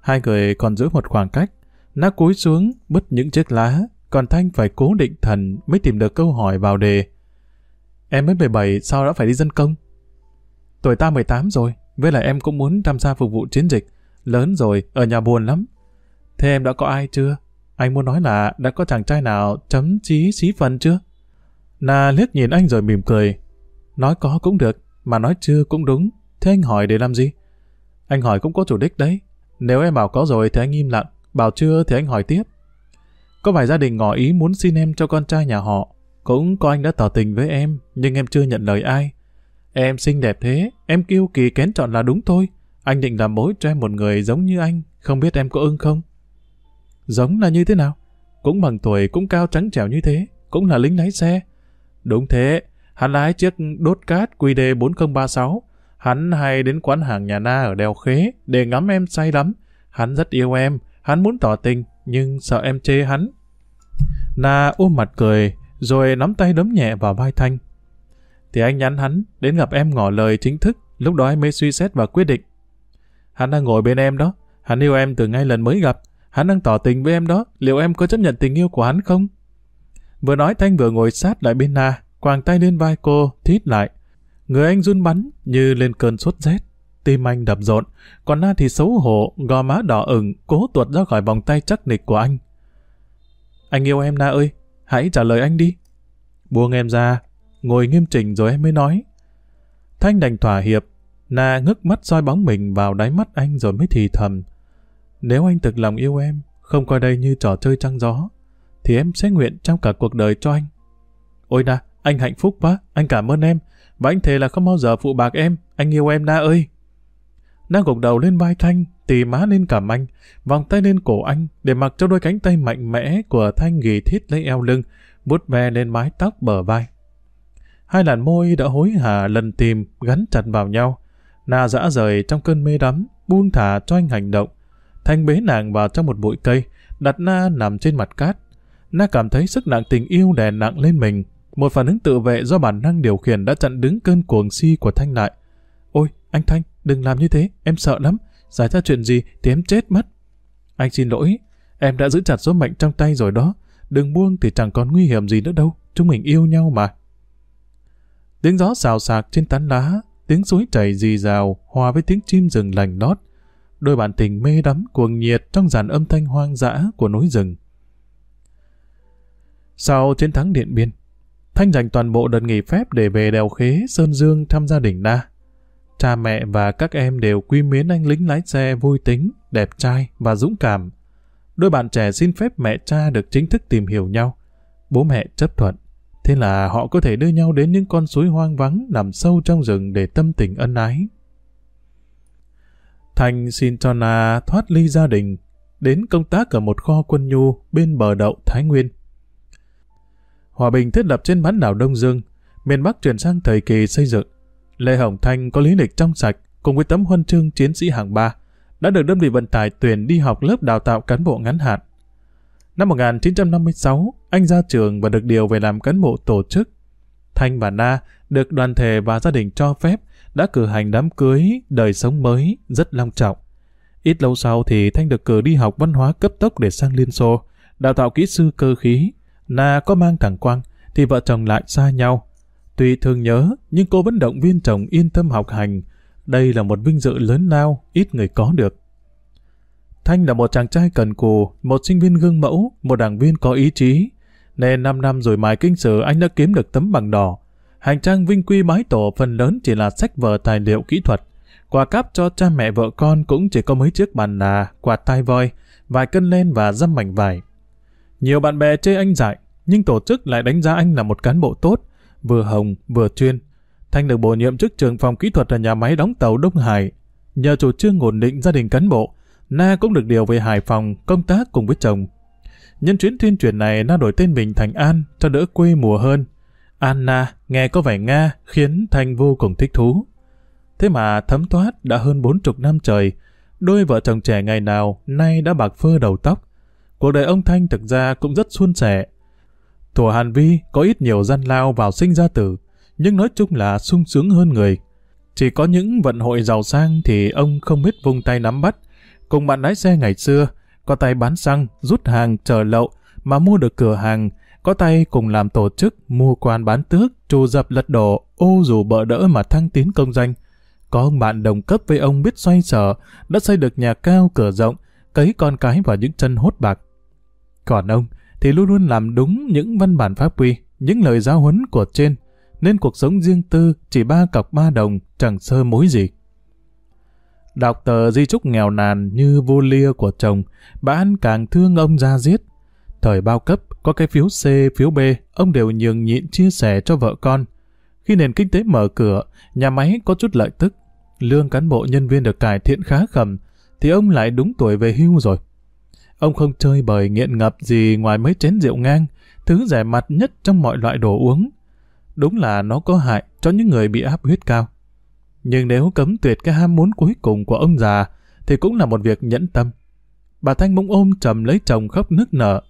Hai người còn giữ một khoảng cách nó cúi xuống, bứt những chiếc lá, còn Thanh phải cố định thần mới tìm được câu hỏi vào đề. Em mới 17, sao đã phải đi dân công? Tuổi ta 18 rồi, với lại em cũng muốn tham gia phục vụ chiến dịch. Lớn rồi, ở nhà buồn lắm. Thế em đã có ai chưa? Anh muốn nói là đã có chàng trai nào chấm chí xí phần chưa? Na liếc nhìn anh rồi mỉm cười. Nói có cũng được, mà nói chưa cũng đúng. Thế anh hỏi để làm gì? Anh hỏi cũng có chủ đích đấy. Nếu em bảo có rồi thì anh im lặng, bảo chưa thì anh hỏi tiếp. Có vài gia đình ngỏ ý muốn xin em cho con trai nhà họ. Cũng có anh đã tỏ tình với em, nhưng em chưa nhận lời ai. Em xinh đẹp thế, em kiêu kỳ kén chọn là đúng thôi. Anh định làm mối cho em một người giống như anh, không biết em có ưng không? Giống là như thế nào? Cũng bằng tuổi, cũng cao trắng trẻo như thế, cũng là lính lái xe. Đúng thế, hắn lái chiếc đốt cát QD 4036. Hắn hay đến quán hàng nhà Na ở đèo Khế để ngắm em say lắm. Hắn rất yêu em, hắn muốn tỏ tình, nhưng sợ em chê hắn. Na ôm mặt cười, rồi nắm tay đấm nhẹ vào vai Thanh. Thì anh nhắn hắn, đến gặp em ngỏ lời chính thức, lúc đó anh mới suy xét và quyết định. Hắn đang ngồi bên em đó, hắn yêu em từ ngay lần mới gặp, hắn đang tỏ tình với em đó, liệu em có chấp nhận tình yêu của hắn không? Vừa nói Thanh vừa ngồi sát lại bên Na, quàng tay lên vai cô, thít lại. Người anh run bắn như lên cơn sốt rét. Tim anh đập rộn, còn Na thì xấu hổ, gò má đỏ ửng, cố tuột ra khỏi vòng tay chắc nịch của anh. Anh yêu em Na ơi, hãy trả lời anh đi. Buông em ra, ngồi nghiêm chỉnh rồi em mới nói. Thanh đành thỏa hiệp, Na ngước mắt soi bóng mình vào đáy mắt anh rồi mới thì thầm. Nếu anh thực lòng yêu em, không coi đây như trò chơi trăng gió, thì em sẽ nguyện trong cả cuộc đời cho anh. Ôi Na, anh hạnh phúc quá, anh cảm ơn em, và anh thề là không bao giờ phụ bạc em, anh yêu em Na ơi đang gục đầu lên vai Thanh, tì má lên cằm anh, vòng tay lên cổ anh để mặc cho đôi cánh tay mạnh mẽ của Thanh ghì thít lấy eo lưng, bút ve lên mái tóc bờ vai. Hai làn môi đã hối hả lần tìm, gắn chặt vào nhau. Na dã rời trong cơn mê đắm, buông thả cho anh hành động. Thanh bế nàng vào trong một bụi cây, đặt Na nằm trên mặt cát. Na cảm thấy sức nặng tình yêu đè nặng lên mình. Một phản ứng tự vệ do bản năng điều khiển đã chặn đứng cơn cuồng si của Thanh lại. Ôi, anh Thanh, đừng làm như thế, em sợ lắm. Giải ra chuyện gì thì em chết mất. Anh xin lỗi, em đã giữ chặt số mệnh trong tay rồi đó. Đừng buông thì chẳng còn nguy hiểm gì nữa đâu. Chúng mình yêu nhau mà. Tiếng gió xào xạc trên tán lá, tiếng suối chảy rì rào, hòa với tiếng chim rừng lành lót. Đôi bạn tình mê đắm cuồng nhiệt trong dàn âm thanh hoang dã của núi rừng. Sau chiến thắng Điện Biên, Thanh dành toàn bộ đợt nghỉ phép để về đèo khế Sơn Dương thăm gia đình Na. Cha mẹ và các em đều quy mến anh lính lái xe vui tính, đẹp trai và dũng cảm. Đôi bạn trẻ xin phép mẹ cha được chính thức tìm hiểu nhau. Bố mẹ chấp thuận. Thế là họ có thể đưa nhau đến những con suối hoang vắng nằm sâu trong rừng để tâm tình ân ái. Thành xin cho Na thoát ly gia đình. đến công tác ở một kho quân nhu bên bờ đậu Thái Nguyên. Hòa bình thiết lập trên bán đảo Đông Dương, miền Bắc chuyển sang thời kỳ xây dựng. Lê Hồng Thanh có lý lịch trong sạch cùng với tấm huân chương chiến sĩ hạng ba đã được đơn vị vận tải tuyển đi học lớp đào tạo cán bộ ngắn hạn. Năm 1956, anh ra trường và được điều về làm cán bộ tổ chức. Thanh và Na được đoàn thể và gia đình cho phép đã cử hành đám cưới, đời sống mới, rất long trọng. Ít lâu sau thì Thanh được cử đi học văn hóa cấp tốc để sang Liên Xô, đào tạo kỹ sư cơ khí. Na có mang thẳng quang, thì vợ chồng lại xa nhau. Tuy thương nhớ, nhưng cô vẫn động viên chồng yên tâm học hành. Đây là một vinh dự lớn lao, ít người có được. Thanh là một chàng trai cần cù, một sinh viên gương mẫu, một đảng viên có ý chí. Nên 5 năm rồi mài kinh sử anh đã kiếm được tấm bằng đỏ. Hành trang vinh quy bái tổ phần lớn chỉ là sách vở tài liệu kỹ thuật. Quà cáp cho cha mẹ vợ con cũng chỉ có mấy chiếc bàn nà, quạt tai voi, vài cân len và dăm mảnh vải. Nhiều bạn bè chê anh dại, nhưng tổ chức lại đánh giá anh là một cán bộ tốt, vừa hồng vừa chuyên. Thanh được bổ nhiệm chức trưởng phòng kỹ thuật ở nhà máy đóng tàu Đông Hải. Nhờ chủ trương ổn định gia đình cán bộ, Na cũng được điều về Hải Phòng công tác cùng với chồng. Nhân chuyến tuyên truyền này Na đổi tên mình thành An cho đỡ quê mùa hơn. Anna nghe có vẻ Nga khiến Thanh vô cùng thích thú. Thế mà thấm thoát đã hơn bốn chục năm trời, đôi vợ chồng trẻ ngày nào nay đã bạc phơ đầu tóc. Cuộc đời ông Thanh thực ra cũng rất suôn sẻ. Thủa Hàn Vi có ít nhiều gian lao vào sinh ra tử, nhưng nói chung là sung sướng hơn người. Chỉ có những vận hội giàu sang thì ông không biết vung tay nắm bắt. Cùng bạn lái xe ngày xưa, có tay bán xăng, rút hàng, chờ lậu, mà mua được cửa hàng, có tay cùng làm tổ chức, mua quan bán tước, trù dập lật đổ, ô dù bợ đỡ mà thăng tiến công danh. Có ông bạn đồng cấp với ông biết xoay sở, đã xây được nhà cao cửa rộng, cấy con cái vào những chân hốt bạc. Còn ông thì luôn luôn làm đúng những văn bản pháp quy, những lời giáo huấn của trên, nên cuộc sống riêng tư chỉ ba cọc ba đồng, chẳng sơ mối gì. Đọc tờ di trúc nghèo nàn như vô lia của chồng, bà An càng thương ông ra giết. Thời bao cấp, có cái phiếu C, phiếu B, ông đều nhường nhịn chia sẻ cho vợ con. Khi nền kinh tế mở cửa, nhà máy có chút lợi tức, lương cán bộ nhân viên được cải thiện khá khẩm, thì ông lại đúng tuổi về hưu rồi. Ông không chơi bời nghiện ngập gì ngoài mấy chén rượu ngang, thứ rẻ mặt nhất trong mọi loại đồ uống. Đúng là nó có hại cho những người bị áp huyết cao. Nhưng nếu cấm tuyệt cái ham muốn cuối cùng của ông già, thì cũng là một việc nhẫn tâm. Bà Thanh bỗng ôm trầm lấy chồng khóc nức nở.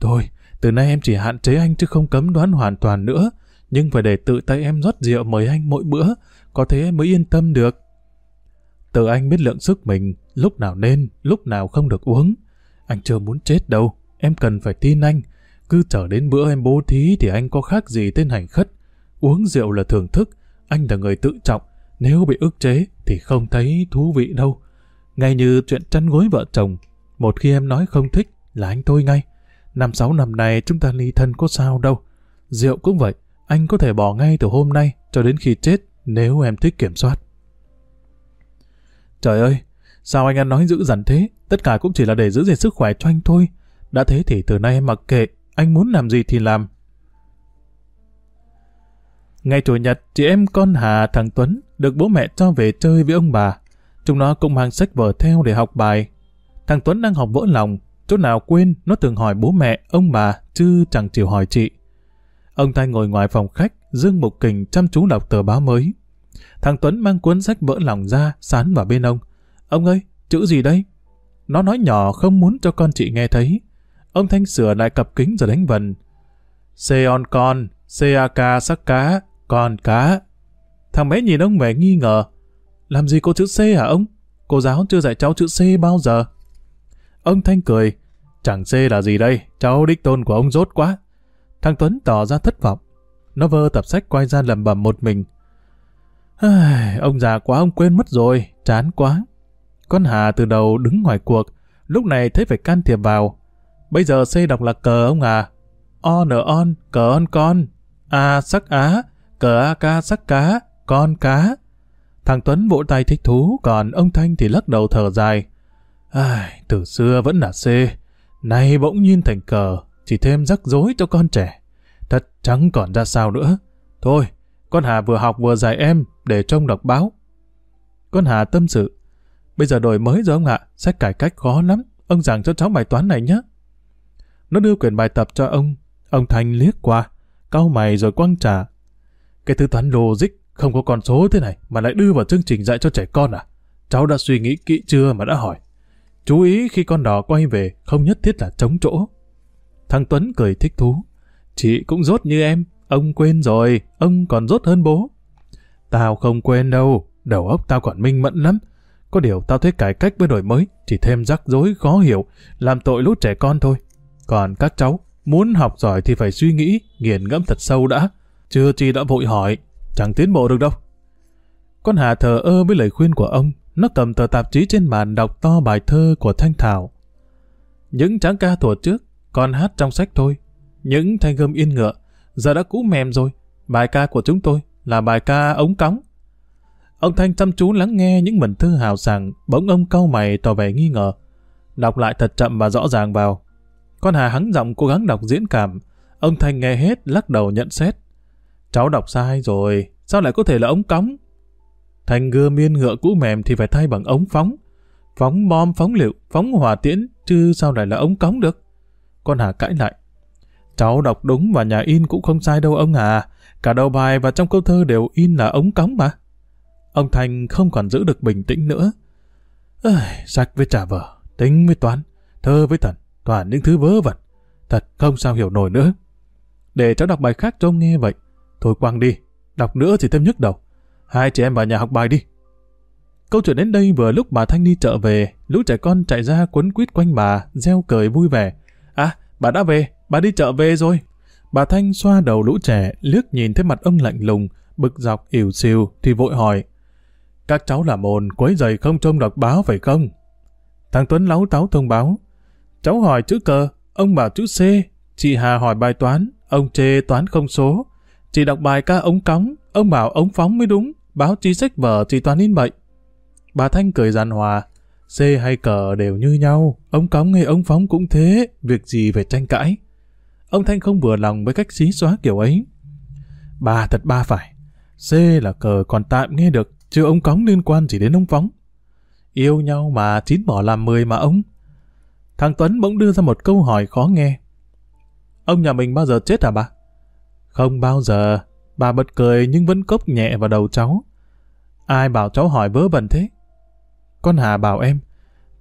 Thôi, từ nay em chỉ hạn chế anh chứ không cấm đoán hoàn toàn nữa, nhưng phải để tự tay em rót rượu mời anh mỗi bữa, có thế em mới yên tâm được. từ anh biết lượng sức mình, lúc nào nên, lúc nào không được uống. Anh chưa muốn chết đâu, em cần phải tin anh. Cứ chờ đến bữa em bố thí thì anh có khác gì tên hành khất. Uống rượu là thưởng thức, anh là người tự trọng. Nếu bị ức chế thì không thấy thú vị đâu. Ngay như chuyện chăn gối vợ chồng, một khi em nói không thích là anh thôi ngay. Năm sáu năm này chúng ta ly thân có sao đâu. Rượu cũng vậy, anh có thể bỏ ngay từ hôm nay cho đến khi chết nếu em thích kiểm soát. Trời ơi, sao anh ăn nói dữ dằn thế? Tất cả cũng chỉ là để giữ gìn sức khỏe cho anh thôi. Đã thế thì từ nay em mặc kệ, anh muốn làm gì thì làm. Ngày Chủ nhật, chị em con Hà thằng Tuấn được bố mẹ cho về chơi với ông bà. Chúng nó cũng mang sách vở theo để học bài. Thằng Tuấn đang học vỡ lòng, chỗ nào quên nó thường hỏi bố mẹ, ông bà, chứ chẳng chịu hỏi chị. Ông ta ngồi ngoài phòng khách, Dương Mục Kình chăm chú đọc tờ báo mới. Thằng Tuấn mang cuốn sách vỡ lòng ra, sán vào bên ông. Ông ơi, chữ gì đây? Nó nói nhỏ không muốn cho con chị nghe thấy. Ông Thanh sửa lại cặp kính rồi đánh vần. Seon con, CAK sắc cá, con cá. Thằng bé nhìn ông vẻ nghi ngờ. Làm gì có chữ C hả ông? Cô giáo chưa dạy cháu chữ C bao giờ? Ông Thanh cười. Chẳng C là gì đây, cháu đích tôn của ông rốt quá. Thằng Tuấn tỏ ra thất vọng. Nó vơ tập sách quay ra lầm bầm một mình. ông già quá ông quên mất rồi, chán quá. Con Hà từ đầu đứng ngoài cuộc, lúc này thấy phải can thiệp vào. Bây giờ C đọc là cờ ông à. On ở on, cờ on con. A sắc á, cờ a ca sắc cá, con cá. Thằng Tuấn vỗ tay thích thú, còn ông Thanh thì lắc đầu thở dài. Ai, từ xưa vẫn là C, nay bỗng nhiên thành cờ, chỉ thêm rắc rối cho con trẻ. Thật chẳng còn ra sao nữa. Thôi, con Hà vừa học vừa dạy em để trông đọc báo. Con Hà tâm sự. Bây giờ đổi mới rồi ông ạ, sách cải cách khó lắm. ông giảng cho cháu bài toán này nhé. Nó đưa quyển bài tập cho ông, ông Thanh liếc qua, cau mày rồi quăng trả. Cái thứ toán logic không có con số thế này mà lại đưa vào chương trình dạy cho trẻ con à? Cháu đã suy nghĩ kỹ chưa mà đã hỏi. Chú ý khi con đỏ quay về không nhất thiết là trống chỗ. Thằng Tuấn cười thích thú. Chị cũng rốt như em, ông quên rồi, ông còn rốt hơn bố. Tao không quên đâu, đầu óc tao còn minh mẫn lắm. Có điều tao thấy cải cách với đổi mới, chỉ thêm rắc rối khó hiểu, làm tội lũ trẻ con thôi. Còn các cháu, muốn học giỏi thì phải suy nghĩ, nghiền ngẫm thật sâu đã. Chưa chi đã vội hỏi, chẳng tiến bộ được đâu. Con Hà thờ ơ với lời khuyên của ông, nó cầm tờ tạp chí trên bàn đọc to bài thơ của Thanh Thảo. Những tráng ca thuở trước, còn hát trong sách thôi. Những thanh gươm yên ngựa, giờ đã cũ mềm rồi. Bài ca của chúng tôi là bài ca ống cống. Ông Thanh chăm chú lắng nghe những mẩn thư hào sảng, bỗng ông cau mày tỏ vẻ nghi ngờ. Đọc lại thật chậm và rõ ràng vào. Con Hà hắng giọng cố gắng đọc diễn cảm. Ông Thanh nghe hết, lắc đầu nhận xét. Cháu đọc sai rồi, sao lại có thể là ống cống? Thành gưa miên ngựa cũ mềm thì phải thay bằng ống phóng. Phóng bom, phóng liệu, phóng hỏa tiễn, chứ sao lại là ống cống được? Con Hà cãi lại. Cháu đọc đúng và nhà in cũng không sai đâu ông à. Cả đầu bài và trong câu thơ đều in là ống cống mà. Ông Thành không còn giữ được bình tĩnh nữa. Ây, sách với trả vở, tính với toán, thơ với thần, toàn những thứ vớ vẩn. Thật không sao hiểu nổi nữa. Để cháu đọc bài khác cho ông nghe vậy. Thôi quăng đi, đọc nữa thì thêm nhức đầu. Hai chị em vào nhà học bài đi. Câu chuyện đến đây vừa lúc bà Thanh đi chợ về, lũ trẻ con chạy ra quấn quýt quanh bà, reo cười vui vẻ. À, bà đã về, bà đi chợ về rồi. Bà Thanh xoa đầu lũ trẻ, liếc nhìn thấy mặt ông lạnh lùng, bực dọc ỉu xìu thì vội hỏi. Các cháu làm ồn, quấy giày không trông đọc báo phải không? Thằng Tuấn láu táo thông báo. Cháu hỏi chữ cờ, ông bảo chữ C. Chị Hà hỏi bài toán, ông chê toán không số. Chị đọc bài ca ống cống, ông bảo ống phóng mới đúng, báo chí sách vở chỉ toán in bệnh. Bà Thanh cười giàn hòa, C hay cờ đều như nhau, ống cống hay ống phóng cũng thế, việc gì phải tranh cãi. Ông Thanh không vừa lòng với cách xí xóa kiểu ấy. Bà thật ba phải, C là cờ còn tạm nghe được, chứ ông cống liên quan gì đến ông phóng. Yêu nhau mà chín bỏ làm mười mà ông. Thằng Tuấn bỗng đưa ra một câu hỏi khó nghe. Ông nhà mình bao giờ chết hả bà? Không bao giờ. Bà bật cười nhưng vẫn cốc nhẹ vào đầu cháu. Ai bảo cháu hỏi vớ vẩn thế? Con Hà bảo em.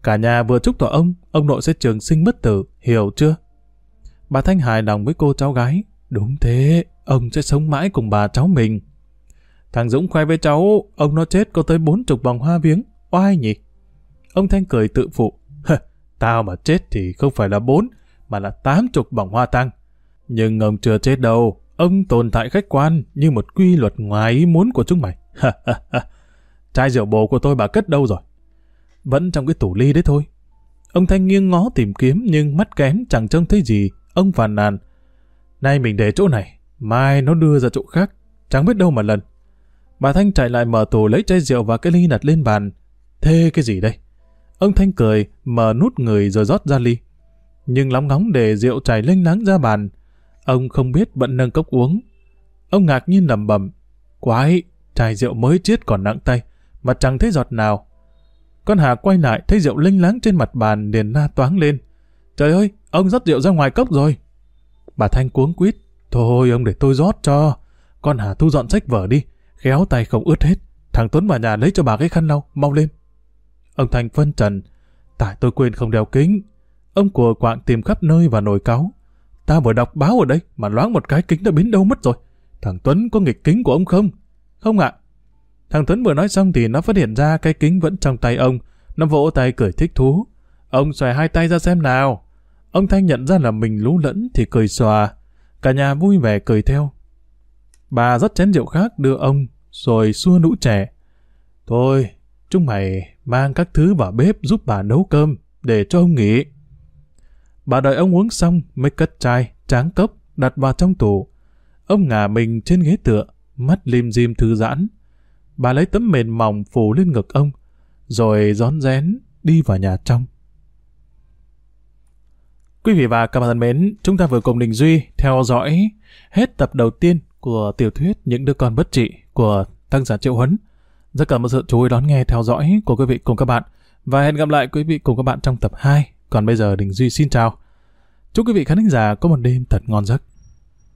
Cả nhà vừa chúc tỏ ông, ông nội sẽ trường sinh bất tử, hiểu chưa? Bà Thanh hài lòng với cô cháu gái. Đúng thế, ông sẽ sống mãi cùng bà cháu mình. Thằng Dũng khoe với cháu, ông nó chết có tới bốn chục vòng hoa viếng. Oai nhỉ? Ông Thanh cười tự phụ. Tao mà chết thì không phải là bốn, mà là tám chục vòng hoa tăng. Nhưng ông chưa chết đâu, ông tồn tại khách quan như một quy luật ngoài ý muốn của chúng mày. Chai rượu bồ của tôi bà cất đâu rồi? Vẫn trong cái tủ ly đấy thôi. Ông Thanh nghiêng ngó tìm kiếm nhưng mắt kém chẳng trông thấy gì. Ông phàn nàn. Nay mình để chỗ này, mai nó đưa ra chỗ khác. Chẳng biết đâu mà lần. Bà Thanh chạy lại mở tủ lấy chai rượu và cái ly đặt lên bàn. Thế cái gì đây? Ông Thanh cười, mở nút người rồi rót ra ly. Nhưng lóng ngóng để rượu chảy lênh láng ra bàn. Ông không biết vẫn nâng cốc uống. Ông ngạc nhiên lầm bầm. Quái, chai rượu mới chết còn nặng tay, mà chẳng thấy giọt nào. Con Hà quay lại thấy rượu lênh láng trên mặt bàn liền na toáng lên. Trời ơi, ông rót rượu ra ngoài cốc rồi. Bà Thanh cuống quýt. Thôi ông để tôi rót cho. Con Hà thu dọn sách vở đi. Khéo tay không ướt hết. Thằng Tuấn vào nhà lấy cho bà cái khăn lau, mau lên. Ông Thanh phân trần. Tại tôi quên không đeo kính. Ông của quạng tìm khắp nơi và nổi cáu. Ta vừa đọc báo ở đây mà loáng một cái kính đã biến đâu mất rồi. Thằng Tuấn có nghịch kính của ông không? Không ạ. Thằng Tuấn vừa nói xong thì nó phát hiện ra cái kính vẫn trong tay ông. Nó vỗ tay cười thích thú. Ông xòe hai tay ra xem nào. Ông Thanh nhận ra là mình lú lẫn thì cười xòa. Cả nhà vui vẻ cười theo. Bà rất chén rượu khác đưa ông, rồi xua nũ trẻ. Thôi, chúng mày mang các thứ vào bếp giúp bà nấu cơm, để cho ông nghỉ. Bà đợi ông uống xong mới cất chai, tráng cốc, đặt vào trong tủ. Ông ngả mình trên ghế tựa, mắt lim dim thư giãn. Bà lấy tấm mền mỏng phủ lên ngực ông, rồi rón rén đi vào nhà trong. Quý vị và các bạn thân mến, chúng ta vừa cùng Đình Duy theo dõi hết tập đầu tiên của tiểu thuyết Những đứa con bất trị của tác giả Triệu Huấn. Rất cảm ơn sự chú ý đón nghe, theo dõi của quý vị cùng các bạn và hẹn gặp lại quý vị cùng các bạn trong tập 2 Còn bây giờ Đình Duy xin chào. Chúc quý vị khán giả có một đêm thật ngon giấc.